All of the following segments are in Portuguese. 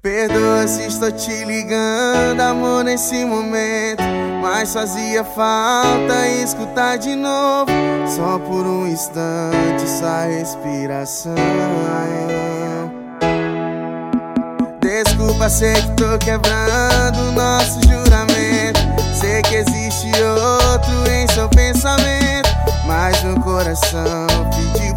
Perdoa se estou te ligando, amor, nesse momento. Mas fazia falta escutar de novo, só por um instante, sua respiração. Desculpa, sei que tô quebrando nosso juramento. Sei que existe outro em seu pensamento, mas no coração pedi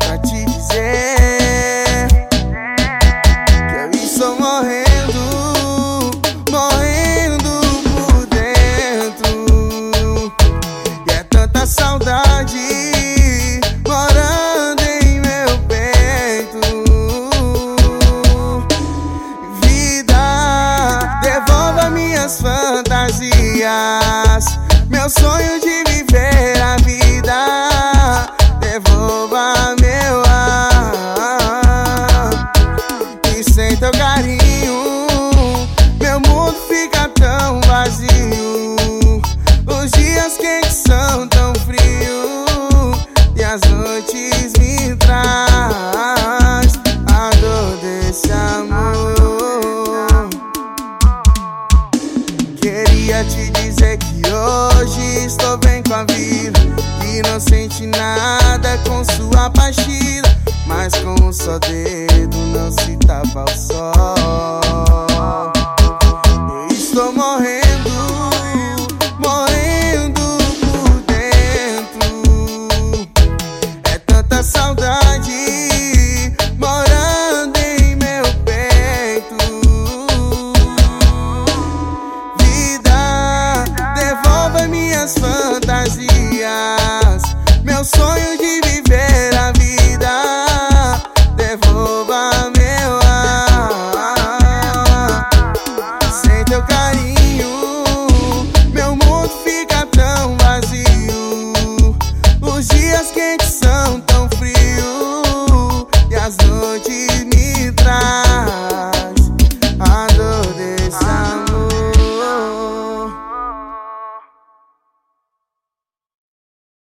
fantasias, meu sonho de vida e não sente nada com sua partida, mas com um só dedo não se tapa o sol. fantasia.